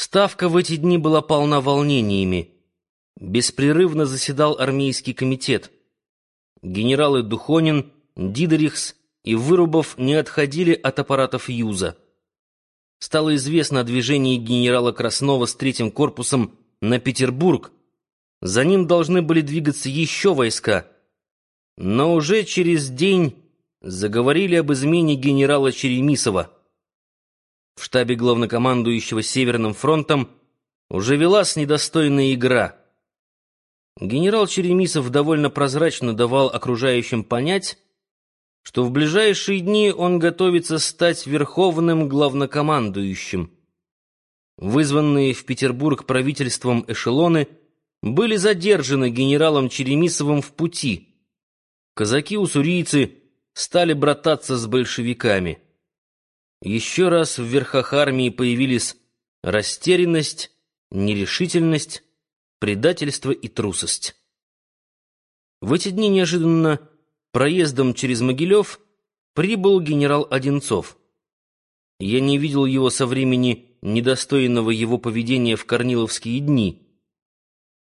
Ставка в эти дни была полна волнениями. Беспрерывно заседал армейский комитет. Генералы Духонин, Дидерихс и Вырубов не отходили от аппаратов Юза. Стало известно о движении генерала Краснова с третьим корпусом на Петербург. За ним должны были двигаться еще войска. Но уже через день заговорили об измене генерала Черемисова. В штабе главнокомандующего Северным фронтом уже велась недостойная игра. Генерал Черемисов довольно прозрачно давал окружающим понять, что в ближайшие дни он готовится стать верховным главнокомандующим. Вызванные в Петербург правительством эшелоны были задержаны генералом Черемисовым в пути. Казаки-уссурийцы стали брататься с большевиками. Еще раз в верхах армии появились растерянность, нерешительность, предательство и трусость. В эти дни неожиданно проездом через Могилев прибыл генерал Одинцов. Я не видел его со времени недостойного его поведения в корниловские дни.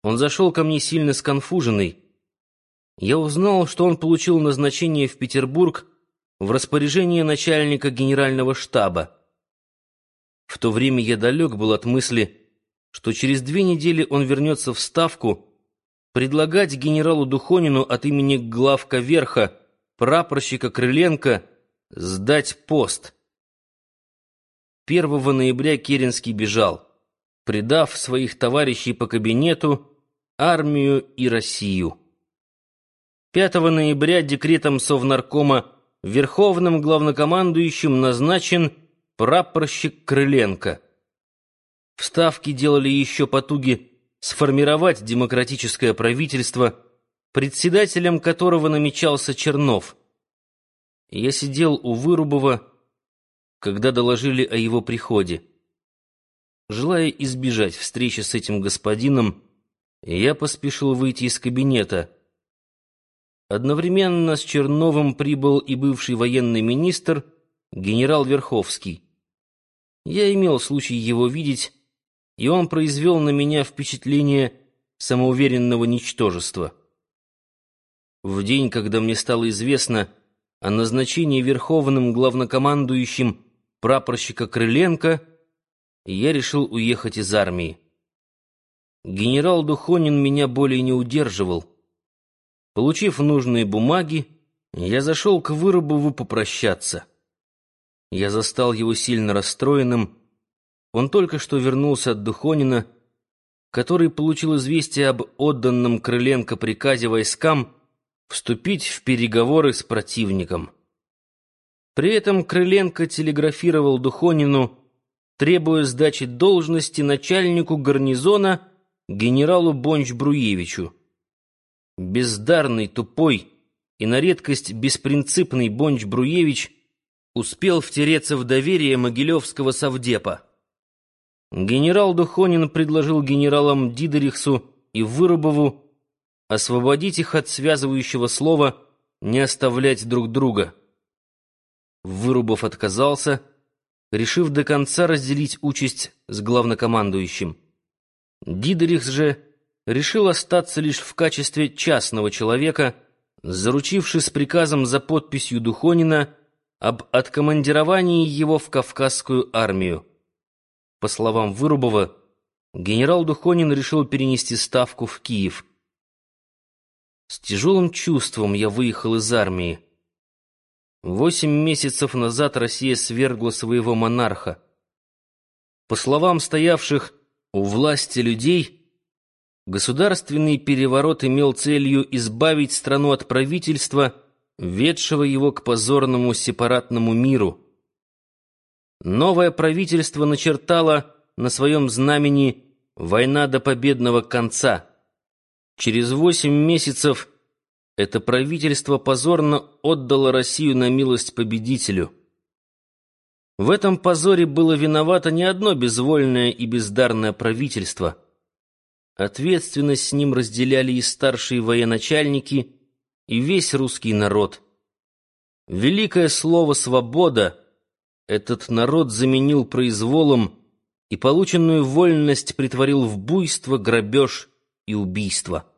Он зашел ко мне сильно сконфуженный. Я узнал, что он получил назначение в Петербург в распоряжение начальника генерального штаба. В то время я далек был от мысли, что через две недели он вернется в Ставку предлагать генералу Духонину от имени главка верха, прапорщика Крыленко, сдать пост. 1 ноября Керенский бежал, предав своих товарищей по кабинету, армию и Россию. 5 ноября декретом Совнаркома верховным главнокомандующим назначен прапорщик Крыленко. Вставки делали еще потуги сформировать демократическое правительство, председателем которого намечался Чернов. Я сидел у Вырубова, когда доложили о его приходе. Желая избежать встречи с этим господином, я поспешил выйти из кабинета — Одновременно с Черновым прибыл и бывший военный министр, генерал Верховский. Я имел случай его видеть, и он произвел на меня впечатление самоуверенного ничтожества. В день, когда мне стало известно о назначении верховным главнокомандующим прапорщика Крыленко, я решил уехать из армии. Генерал Духонин меня более не удерживал. Получив нужные бумаги, я зашел к Вырубову попрощаться. Я застал его сильно расстроенным. Он только что вернулся от Духонина, который получил известие об отданном Крыленко приказе войскам вступить в переговоры с противником. При этом Крыленко телеграфировал Духонину, требуя сдачи должности начальнику гарнизона генералу Бонч-Бруевичу. Бездарный, тупой и на редкость беспринципный Бонч-Бруевич успел втереться в доверие Могилевского совдепа. Генерал Духонин предложил генералам Дидерихсу и Вырубову освободить их от связывающего слова «не оставлять друг друга». Вырубов отказался, решив до конца разделить участь с главнокомандующим. Дидерихс же решил остаться лишь в качестве частного человека, заручившись приказом за подписью Духонина об откомандировании его в Кавказскую армию. По словам Вырубова, генерал Духонин решил перенести ставку в Киев. С тяжелым чувством я выехал из армии. Восемь месяцев назад Россия свергла своего монарха. По словам стоявших у власти людей, Государственный переворот имел целью избавить страну от правительства, ведшего его к позорному сепаратному миру. Новое правительство начертало на своем знамени «Война до победного конца». Через восемь месяцев это правительство позорно отдало Россию на милость победителю. В этом позоре было виновато не одно безвольное и бездарное правительство — Ответственность с ним разделяли и старшие военачальники, и весь русский народ. Великое слово «свобода» этот народ заменил произволом, и полученную вольность притворил в буйство, грабеж и убийство.